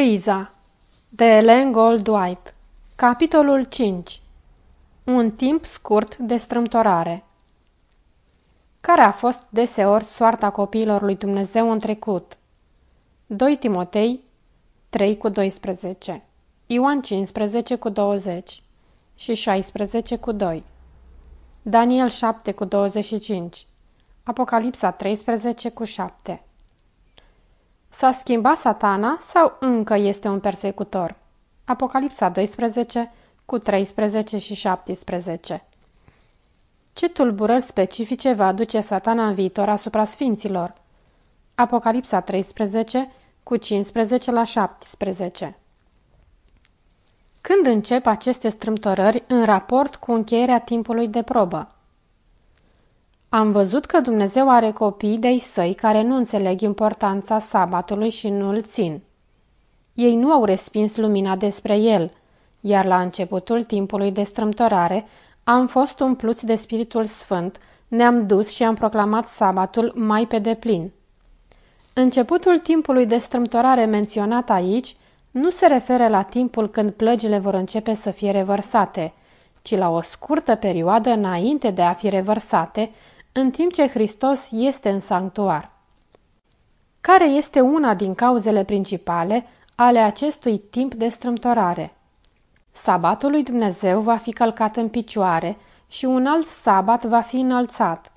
Criza de Ellen Goldwhite Capitolul 5 Un timp scurt de strâmtorare. Care a fost deseori soarta copiilor lui Dumnezeu în trecut? 2 Timotei 3 cu 12 Ioan 15 cu 20 și 16 cu 2 Daniel 7 cu 25 Apocalipsa 13 cu 7 S-a schimbat satana sau încă este un persecutor? Apocalipsa 12 cu 13 și 17 Ce tulburări specifice va aduce satana în viitor asupra sfinților? Apocalipsa 13 cu 15 la 17 Când încep aceste strâmtorări în raport cu încheierea timpului de probă? Am văzut că Dumnezeu are copii de-ai săi care nu înțeleg importanța sabatului și nu îl țin. Ei nu au respins lumina despre el, iar la începutul timpului de strâmtorare am fost umpluți de Spiritul Sfânt, ne-am dus și am proclamat sabatul mai pe deplin. Începutul timpului de strâmtorare menționat aici nu se referă la timpul când plăgile vor începe să fie revărsate, ci la o scurtă perioadă înainte de a fi revărsate, în timp ce Hristos este în sanctuar. Care este una din cauzele principale ale acestui timp de strâmtorare? Sabatul lui Dumnezeu va fi călcat în picioare și un alt sabat va fi înălțat.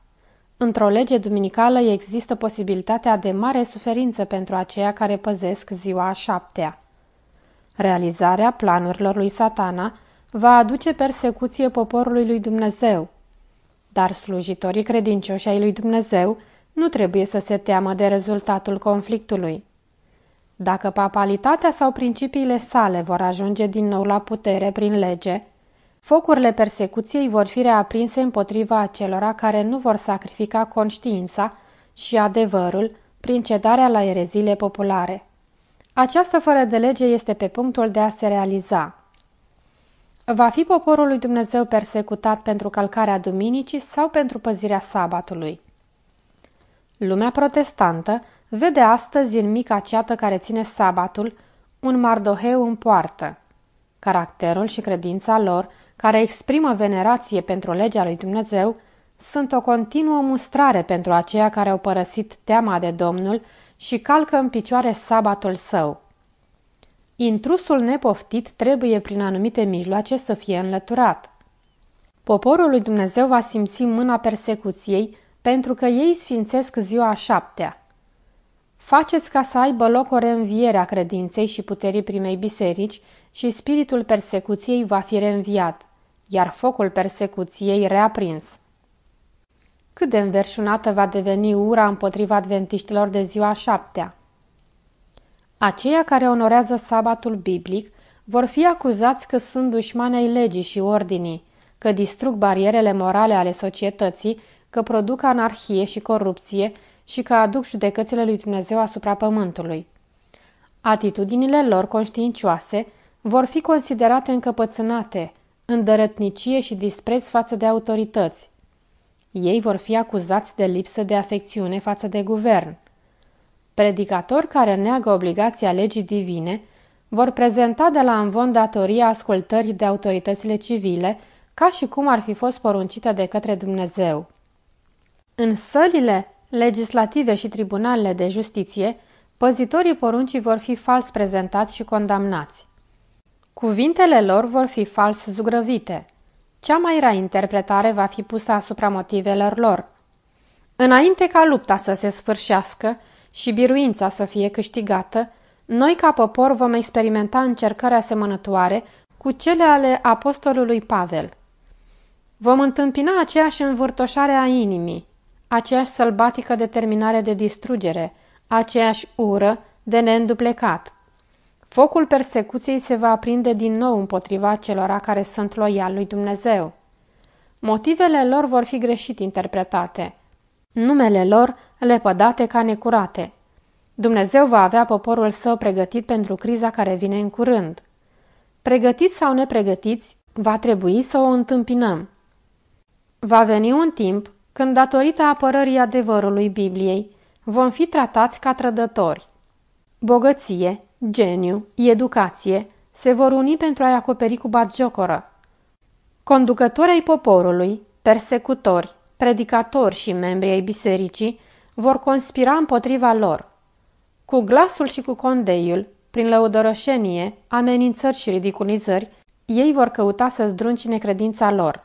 Într-o lege duminicală există posibilitatea de mare suferință pentru aceia care păzesc ziua a șaptea. Realizarea planurilor lui satana va aduce persecuție poporului lui Dumnezeu, dar slujitorii credincioși ai lui Dumnezeu nu trebuie să se teamă de rezultatul conflictului. Dacă papalitatea sau principiile sale vor ajunge din nou la putere prin lege, focurile persecuției vor fi reaprinse împotriva acelora care nu vor sacrifica conștiința și adevărul prin cedarea la erezile populare. Această fără de lege este pe punctul de a se realiza. Va fi poporul lui Dumnezeu persecutat pentru calcarea duminicii sau pentru păzirea sabatului? Lumea protestantă vede astăzi în mica ceată care ține sabatul un mardoheu în poartă. Caracterul și credința lor, care exprimă venerație pentru legea lui Dumnezeu, sunt o continuă mustrare pentru aceia care au părăsit teama de Domnul și calcă în picioare sabatul său. Intrusul nepoftit trebuie prin anumite mijloace să fie înlăturat. Poporul lui Dumnezeu va simți mâna persecuției pentru că ei sfințesc ziua a șaptea. Faceți ca să aibă loc o reînviere a credinței și puterii primei biserici și spiritul persecuției va fi reînviat, iar focul persecuției reaprins. Cât de înverșunată va deveni ura împotriva adventiștilor de ziua a șaptea? Aceia care onorează sabatul biblic vor fi acuzați că sunt dușmani ai legii și ordinii, că distrug barierele morale ale societății, că produc anarhie și corupție și că aduc judecățile lui Dumnezeu asupra pământului. Atitudinile lor conștiincioase vor fi considerate încăpățânate, îndărătnicie și dispreț față de autorități. Ei vor fi acuzați de lipsă de afecțiune față de guvern. Predicatori care neagă obligația legii divine vor prezenta de la învon datoria ascultării de autoritățile civile, ca și cum ar fi fost poruncită de către Dumnezeu. În sălile legislative și tribunalele de justiție, păzitorii poruncii vor fi fals prezentați și condamnați. Cuvintele lor vor fi fals zugrăvite. Cea mai rea interpretare va fi pusă asupra motivelor lor. Înainte ca lupta să se sfârșească, și biruința să fie câștigată, noi ca popor vom experimenta încercări asemănătoare cu cele ale apostolului Pavel. Vom întâmpina aceeași învârtoșare a inimii, aceeași sălbatică determinare de distrugere, aceeași ură de neînduplecat. Focul persecuției se va aprinde din nou împotriva celora care sunt loiali lui Dumnezeu. Motivele lor vor fi greșit interpretate – numele lor lepădate ca necurate. Dumnezeu va avea poporul său pregătit pentru criza care vine în curând. Pregătiți sau nepregătiți, va trebui să o întâmpinăm. Va veni un timp când, datorită apărării adevărului Bibliei, vom fi tratați ca trădători. bogăție, geniu, educație se vor uni pentru a-i acoperi cu batjocoră. Conducătorii poporului, persecutori, predicatori și membri ai bisericii vor conspira împotriva lor. Cu glasul și cu condeiul, prin lăudărășenie, amenințări și ridiculizări, ei vor căuta să zdruncine credința lor.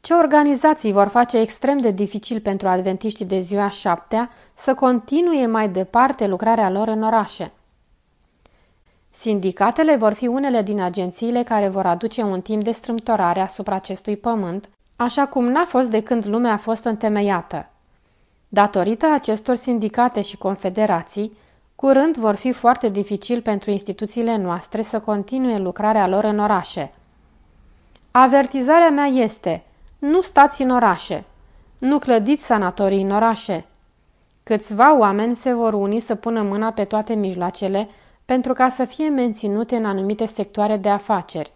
Ce organizații vor face extrem de dificil pentru adventiștii de ziua șaptea să continue mai departe lucrarea lor în orașe. Sindicatele vor fi unele din agențiile care vor aduce un timp de strâmtorare asupra acestui pământ, așa cum n-a fost de când lumea a fost întemeiată. Datorită acestor sindicate și confederații, curând vor fi foarte dificil pentru instituțiile noastre să continue lucrarea lor în orașe. Avertizarea mea este, nu stați în orașe, nu clădiți sanatorii în orașe. Câțiva oameni se vor uni să pună mâna pe toate mijloacele pentru ca să fie menținute în anumite sectoare de afaceri.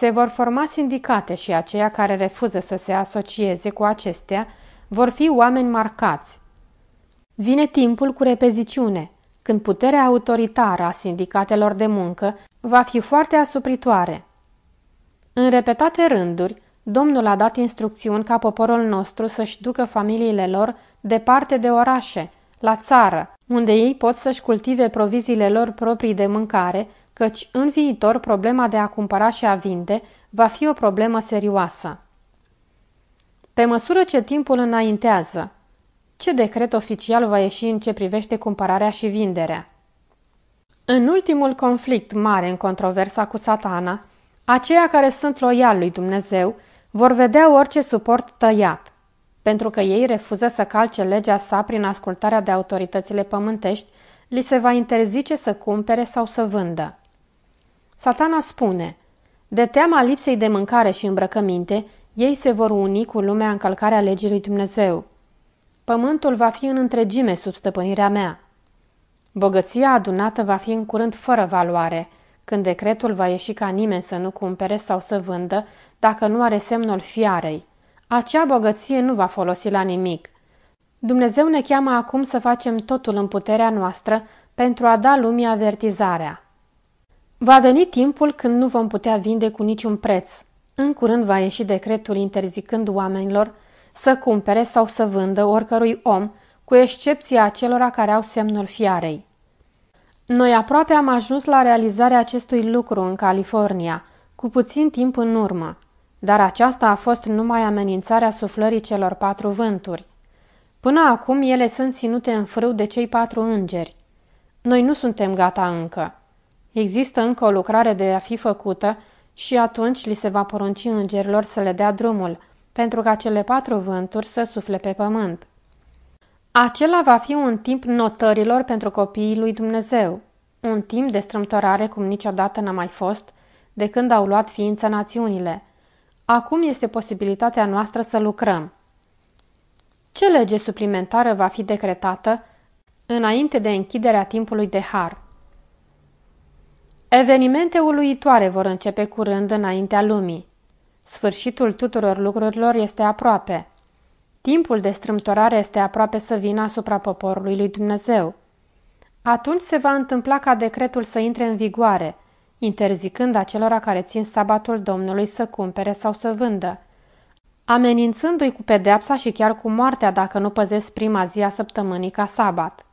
Se vor forma sindicate și aceia care refuză să se asocieze cu acestea vor fi oameni marcați. Vine timpul cu repeziciune, când puterea autoritară a sindicatelor de muncă va fi foarte asupritoare. În repetate rânduri, Domnul a dat instrucțiuni ca poporul nostru să-și ducă familiile lor departe de orașe, la țară, unde ei pot să-și cultive proviziile lor proprii de mâncare, căci în viitor problema de a cumpăra și a vinde va fi o problemă serioasă. Pe măsură ce timpul înaintează, ce decret oficial va ieși în ce privește cumpărarea și vinderea? În ultimul conflict mare în controversa cu satana, aceia care sunt loiali lui Dumnezeu vor vedea orice suport tăiat, pentru că ei refuză să calce legea sa prin ascultarea de autoritățile pământești, li se va interzice să cumpere sau să vândă. Satana spune, de teama lipsei de mâncare și îmbrăcăminte, ei se vor uni cu lumea încălcarea legii lui Dumnezeu. Pământul va fi în întregime sub stăpânirea mea. Bogăția adunată va fi în curând fără valoare, când decretul va ieși ca nimeni să nu cumpere sau să vândă, dacă nu are semnul fiarei. Acea bogăție nu va folosi la nimic. Dumnezeu ne cheamă acum să facem totul în puterea noastră pentru a da lumii avertizarea. Va veni timpul când nu vom putea vinde cu niciun preț. În curând va ieși decretul interzicând oamenilor să cumpere sau să vândă oricărui om, cu excepția acelora care au semnul fiarei. Noi aproape am ajuns la realizarea acestui lucru în California, cu puțin timp în urmă, dar aceasta a fost numai amenințarea suflării celor patru vânturi. Până acum ele sunt ținute în frâu de cei patru îngeri. Noi nu suntem gata încă. Există încă o lucrare de a fi făcută și atunci li se va porunci îngerilor să le dea drumul, pentru ca cele patru vânturi să sufle pe pământ. Acela va fi un timp notărilor pentru copiii lui Dumnezeu, un timp de strâmtorare cum niciodată n-a mai fost, de când au luat ființă națiunile. Acum este posibilitatea noastră să lucrăm. Ce lege suplimentară va fi decretată înainte de închiderea timpului de har? Evenimente uluitoare vor începe curând înaintea lumii. Sfârșitul tuturor lucrurilor este aproape. Timpul de strâmtorare este aproape să vină asupra poporului lui Dumnezeu. Atunci se va întâmpla ca decretul să intre în vigoare, interzicând acelora care țin sabatul Domnului să cumpere sau să vândă, amenințându-i cu pedeapsa și chiar cu moartea dacă nu păzesc prima zi a săptămânii ca sabat.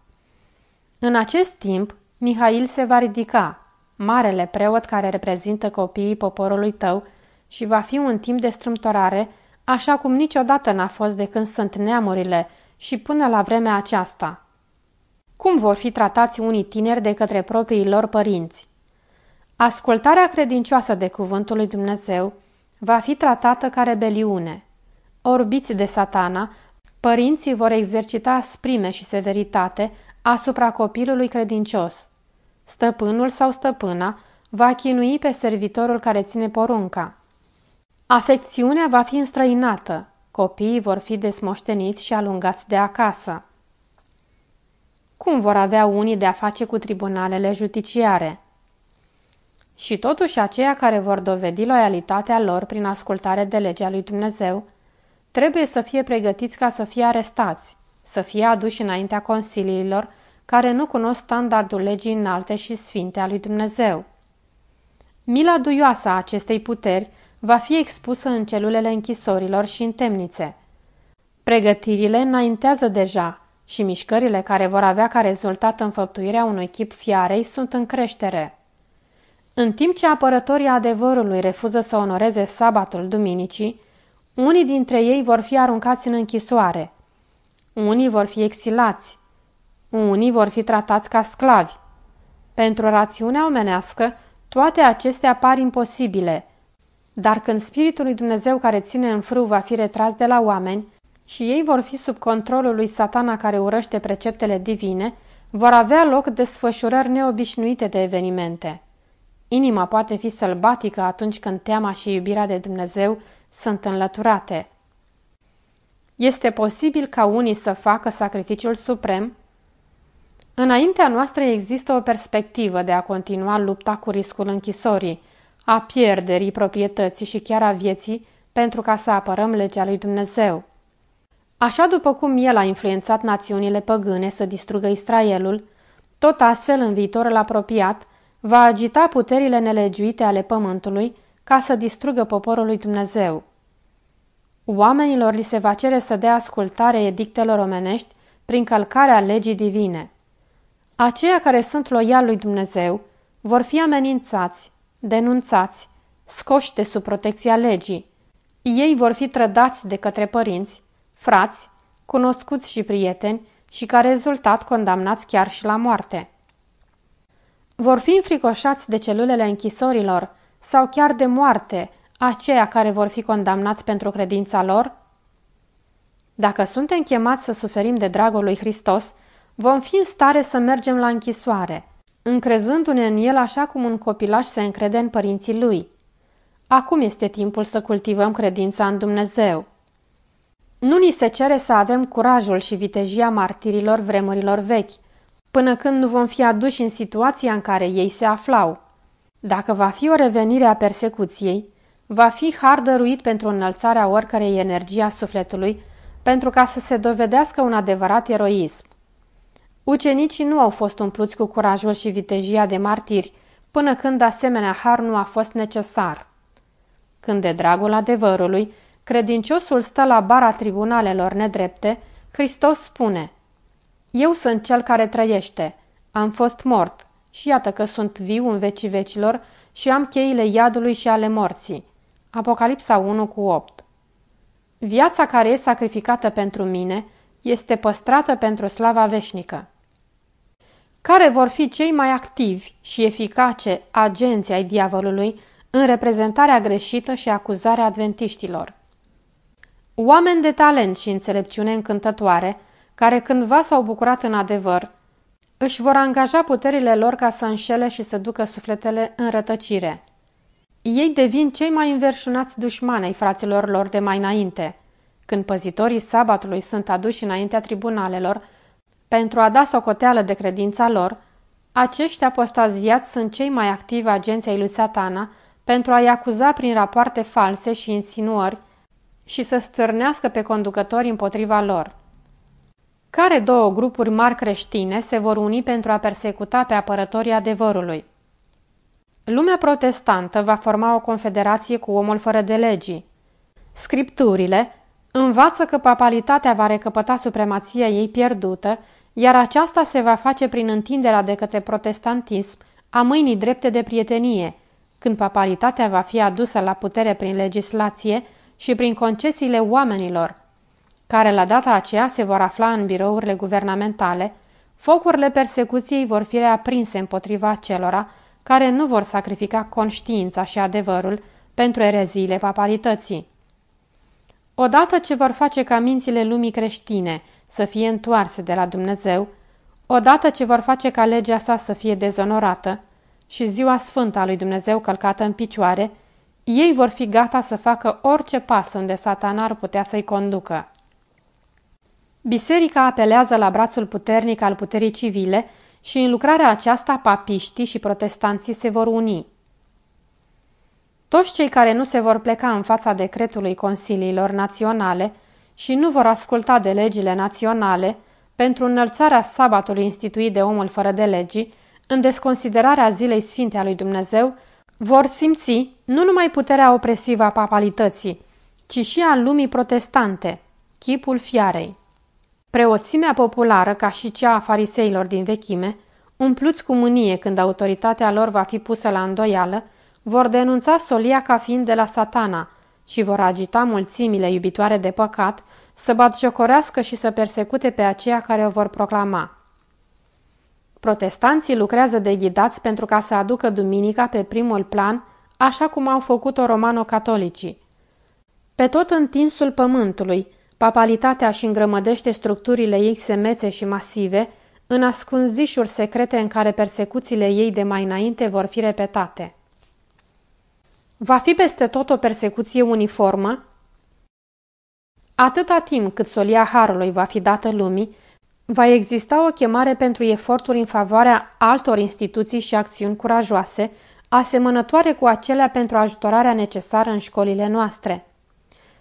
În acest timp, Mihail se va ridica, marele preot care reprezintă copiii poporului tău, și va fi un timp de strâmtorare, așa cum niciodată n-a fost de când sunt neamurile și până la vremea aceasta. Cum vor fi tratați unii tineri de către proprii lor părinți? Ascultarea credincioasă de cuvântul lui Dumnezeu va fi tratată ca rebeliune. Orbiți de satana, părinții vor exercita sprime și severitate asupra copilului credincios. Stăpânul sau stăpâna va chinui pe servitorul care ține porunca. Afecțiunea va fi înstrăinată, copiii vor fi desmoșteniți și alungați de acasă. Cum vor avea unii de a face cu tribunalele judiciare? Și totuși aceia care vor dovedi loialitatea lor prin ascultare de legea lui Dumnezeu, trebuie să fie pregătiți ca să fie arestați, să fie aduși înaintea consiliilor, care nu cunosc standardul legii înalte și sfinte a lui Dumnezeu. Mila duioasă a acestei puteri va fi expusă în celulele închisorilor și în temnițe. Pregătirile înaintează deja și mișcările care vor avea ca rezultat înfăptuirea unui chip fiarei sunt în creștere. În timp ce apărătorii adevărului refuză să onoreze sabatul duminicii, unii dintre ei vor fi aruncați în închisoare, unii vor fi exilați, unii vor fi tratați ca sclavi. Pentru rațiunea omenească, toate acestea par imposibile, dar când Spiritul lui Dumnezeu care ține în frâu va fi retras de la oameni și ei vor fi sub controlul lui satana care urăște preceptele divine, vor avea loc desfășurări neobișnuite de evenimente. Inima poate fi sălbatică atunci când teama și iubirea de Dumnezeu sunt înlăturate. Este posibil ca unii să facă sacrificiul suprem? Înaintea noastră există o perspectivă de a continua lupta cu riscul închisorii, a pierderii proprietății și chiar a vieții pentru ca să apărăm legea lui Dumnezeu. Așa după cum el a influențat națiunile păgâne să distrugă Israelul, tot astfel în viitorul apropiat va agita puterile nelegiuite ale pământului ca să distrugă poporul lui Dumnezeu. Oamenilor li se va cere să dea ascultare edictelor omenești prin călcarea legii divine. Aceia care sunt loiali lui Dumnezeu vor fi amenințați, denunțați, scoși de sub protecția legii. Ei vor fi trădați de către părinți, frați, cunoscuți și prieteni și ca rezultat condamnați chiar și la moarte. Vor fi înfricoșați de celulele închisorilor sau chiar de moarte aceia care vor fi condamnați pentru credința lor? Dacă suntem chemați să suferim de dragul lui Hristos, vom fi în stare să mergem la închisoare, încrezându-ne în el așa cum un copilaș se încrede în părinții lui. Acum este timpul să cultivăm credința în Dumnezeu. Nu ni se cere să avem curajul și vitejia martirilor vremurilor vechi, până când nu vom fi aduși în situația în care ei se aflau. Dacă va fi o revenire a persecuției, va fi har dăruit pentru înălțarea oricărei energii a sufletului, pentru ca să se dovedească un adevărat eroism. Ucenicii nu au fost umpluți cu curajul și vitejia de martiri, până când asemenea har nu a fost necesar. Când de dragul adevărului, credinciosul stă la bara tribunalelor nedrepte, Hristos spune, Eu sunt cel care trăiește, am fost mort și iată că sunt viu în vecii vecilor și am cheile iadului și ale morții. Apocalipsa 1 cu 8 Viața care e sacrificată pentru mine este păstrată pentru slava veșnică. Care vor fi cei mai activi și eficace agenții ai diavolului în reprezentarea greșită și acuzarea adventiștilor? Oameni de talent și înțelepciune încântătoare, care cândva s-au bucurat în adevăr, își vor angaja puterile lor ca să înșele și să ducă sufletele în rătăcire. Ei devin cei mai înverșunați dușmanei fraților lor de mai înainte. Când păzitorii sabatului sunt aduși înaintea tribunalelor pentru a da socoteală de credința lor, acești apostaziați sunt cei mai activi agenți ai lui satana pentru a-i acuza prin rapoarte false și insinuări și să stârnească pe conducători împotriva lor. Care două grupuri mari creștine se vor uni pentru a persecuta pe apărătorii adevărului? Lumea protestantă va forma o confederație cu omul fără de legii. Scripturile învață că papalitatea va recăpăta supremația ei pierdută, iar aceasta se va face prin întinderea de către protestantism a mâinii drepte de prietenie, când papalitatea va fi adusă la putere prin legislație și prin concesiile oamenilor, care la data aceea se vor afla în birourile guvernamentale, focurile persecuției vor fi reaprinse împotriva celora care nu vor sacrifica conștiința și adevărul pentru ereziile papalității. Odată ce vor face ca mințile lumii creștine să fie întoarse de la Dumnezeu, odată ce vor face ca legea sa să fie dezonorată și ziua sfântă a lui Dumnezeu călcată în picioare, ei vor fi gata să facă orice pas unde satana ar putea să-i conducă. Biserica apelează la brațul puternic al puterii civile și în lucrarea aceasta papiștii și protestanții se vor uni. Toți cei care nu se vor pleca în fața decretului consiliilor naționale și nu vor asculta de legile naționale pentru înălțarea sabatului instituit de omul fără de legii, în desconsiderarea zilei sfinte a lui Dumnezeu, vor simți nu numai puterea opresivă a papalității, ci și a lumii protestante, chipul fiarei. Preoțimea populară, ca și cea a fariseilor din vechime, umpluți cu mânie când autoritatea lor va fi pusă la îndoială, vor denunța solia ca fiind de la satana și vor agita mulțimile iubitoare de păcat să batjocorească și să persecute pe aceia care o vor proclama. Protestanții lucrează de ghidați pentru ca să aducă duminica pe primul plan, așa cum au făcut-o romano-catolicii. Pe tot întinsul pământului, papalitatea și îngrămădește structurile ei semețe și masive, în ascunzișuri secrete în care persecuțiile ei de mai înainte vor fi repetate. Va fi peste tot o persecuție uniformă? Atâta timp cât solia Harului va fi dată lumii, va exista o chemare pentru eforturi în favoarea altor instituții și acțiuni curajoase, asemănătoare cu acelea pentru ajutorarea necesară în școlile noastre.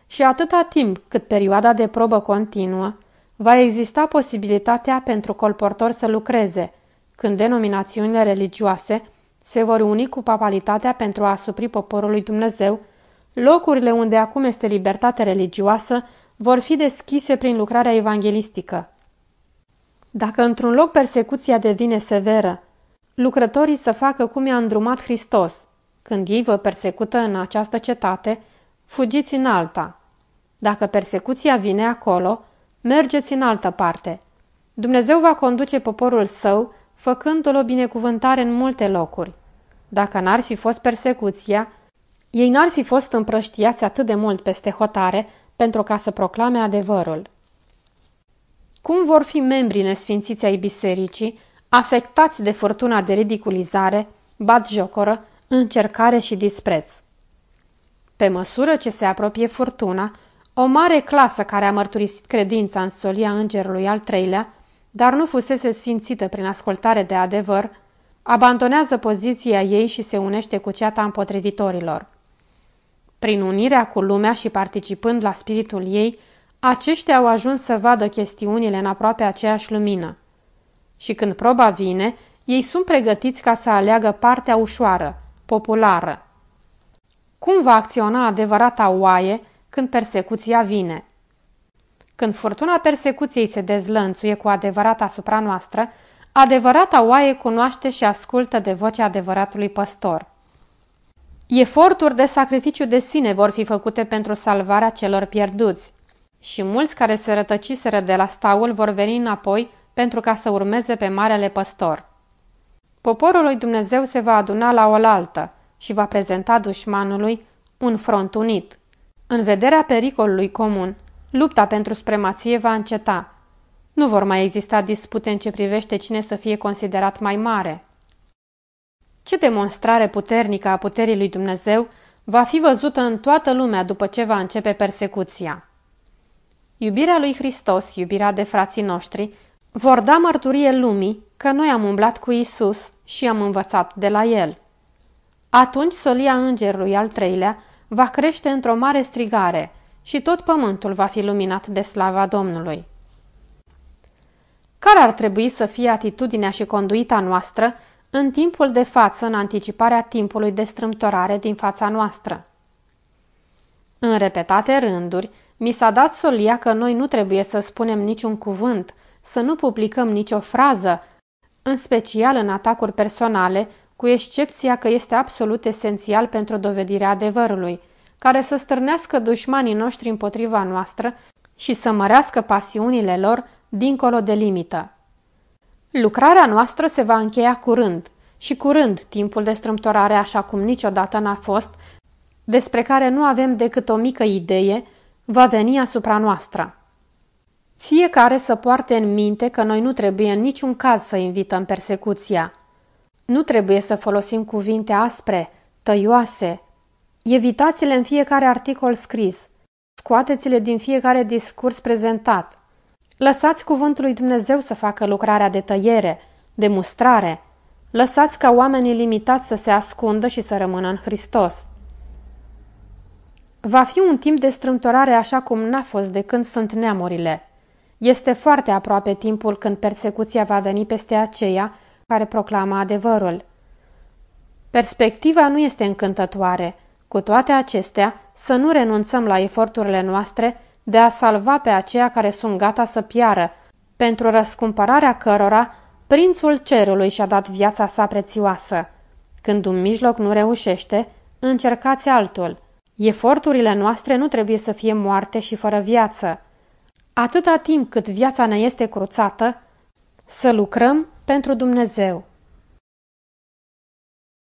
Și atâta timp cât perioada de probă continuă, va exista posibilitatea pentru colportori să lucreze, când denominațiunile religioase se vor uni cu papalitatea pentru a supri poporului Dumnezeu, locurile unde acum este libertate religioasă vor fi deschise prin lucrarea evanghelistică. Dacă într-un loc persecuția devine severă, lucrătorii să facă cum i-a îndrumat Hristos. Când ei vă persecută în această cetate, fugiți în alta. Dacă persecuția vine acolo, mergeți în altă parte. Dumnezeu va conduce poporul său, făcându-l o binecuvântare în multe locuri. Dacă n-ar fi fost persecuția, ei n-ar fi fost împrăștiați atât de mult peste hotare pentru ca să proclame adevărul. Cum vor fi membrii nesfințiți ai bisericii, afectați de furtuna de ridiculizare, jocoră, încercare și dispreț? Pe măsură ce se apropie furtuna, o mare clasă care a mărturisit credința în solia îngerului al treilea, dar nu fusese sfințită prin ascultare de adevăr, abandonează poziția ei și se unește cu ceata împotrivitorilor. Prin unirea cu lumea și participând la spiritul ei, aceștia au ajuns să vadă chestiunile în aproape aceeași lumină. Și când proba vine, ei sunt pregătiți ca să aleagă partea ușoară, populară. Cum va acționa adevărata oaie când persecuția vine? Când furtuna persecuției se dezlănțuie cu adevărat asupra noastră, adevărata oaie cunoaște și ascultă de vocea adevăratului păstor. Eforturi de sacrificiu de sine vor fi făcute pentru salvarea celor pierduți și mulți care se rătăciseră de la staul vor veni înapoi pentru ca să urmeze pe marele păstor. Poporul lui Dumnezeu se va aduna la oaltă și va prezenta dușmanului un front unit. În vederea pericolului comun, lupta pentru supremație va înceta. Nu vor mai exista dispute în ce privește cine să fie considerat mai mare. Ce demonstrare puternică a puterii lui Dumnezeu va fi văzută în toată lumea după ce va începe persecuția. Iubirea lui Hristos, iubirea de frații noștri, vor da mărturie lumii că noi am umblat cu Isus și am învățat de la El. Atunci solia îngerului al treilea va crește într-o mare strigare și tot pământul va fi luminat de slava Domnului. Care ar trebui să fie atitudinea și conduita noastră în timpul de față, în anticiparea timpului de strâmtorare din fața noastră? În repetate rânduri, mi s-a dat solia că noi nu trebuie să spunem niciun cuvânt, să nu publicăm nicio frază, în special în atacuri personale, cu excepția că este absolut esențial pentru dovedirea adevărului, care să stârnească dușmanii noștri împotriva noastră și să mărească pasiunile lor dincolo de limită. Lucrarea noastră se va încheia curând și curând timpul de strâmtorare așa cum niciodată n-a fost, despre care nu avem decât o mică idee, va veni asupra noastră. Fiecare să poarte în minte că noi nu trebuie în niciun caz să invităm persecuția. Nu trebuie să folosim cuvinte aspre, tăioase. Evitați-le în fiecare articol scris. Scoateți-le din fiecare discurs prezentat. Lăsați cuvântul lui Dumnezeu să facă lucrarea de tăiere, de mustrare. Lăsați ca oamenii limitați să se ascundă și să rămână în Hristos. Va fi un timp de strâmtorare așa cum n-a fost de când sunt neamurile. Este foarte aproape timpul când persecuția va veni peste aceia care proclamă adevărul. Perspectiva nu este încântătoare. Cu toate acestea, să nu renunțăm la eforturile noastre de a salva pe aceia care sunt gata să piară, pentru răscumpărarea cărora prințul cerului și-a dat viața sa prețioasă. Când un mijloc nu reușește, încercați altul. Eforturile noastre nu trebuie să fie moarte și fără viață. Atâta timp cât viața ne este cruțată, să lucrăm pentru Dumnezeu.